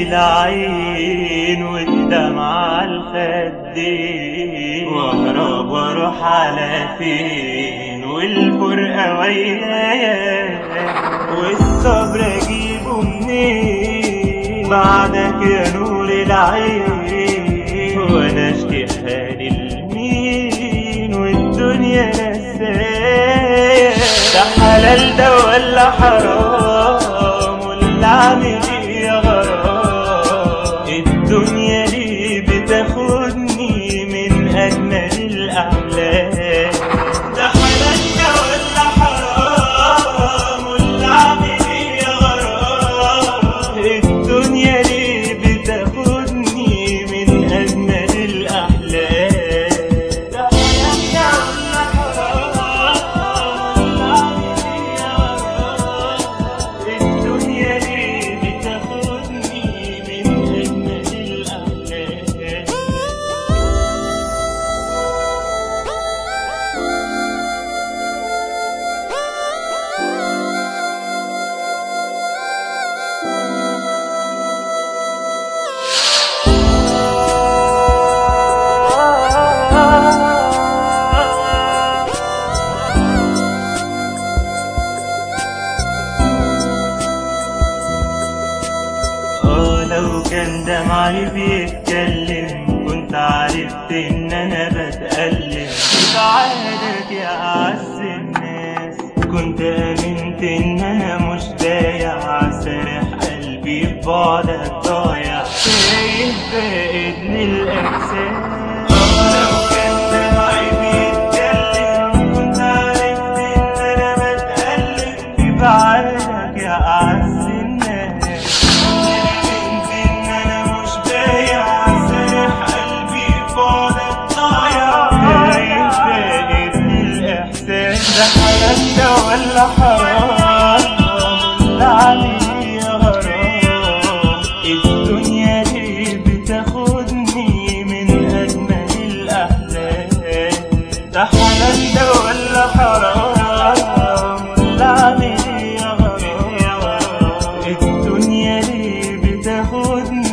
العين والدمع الخدين. واهرب وأروح على فين؟ والفرقة ويايا والصبر أجيبه منين؟ بعدك يا نور العين. وأنا اشكي حالي لمين والدنيا نسايا ده حلال ده ولا حرام؟ كان دمعي بيتكلم كنت عرفت ان أنا بتألم بسعادك يا اعز الناس كنت امنت ان أنا مش ضايع سارح قلبي ببعدك ضايع ده حياتنا ولا حرام ولا علي غرام الدنيا دي بتاخدني من أجمل الأحلام. ده حلال ده ولا حرام ولا علي غرام الدنيا دي بتاخدني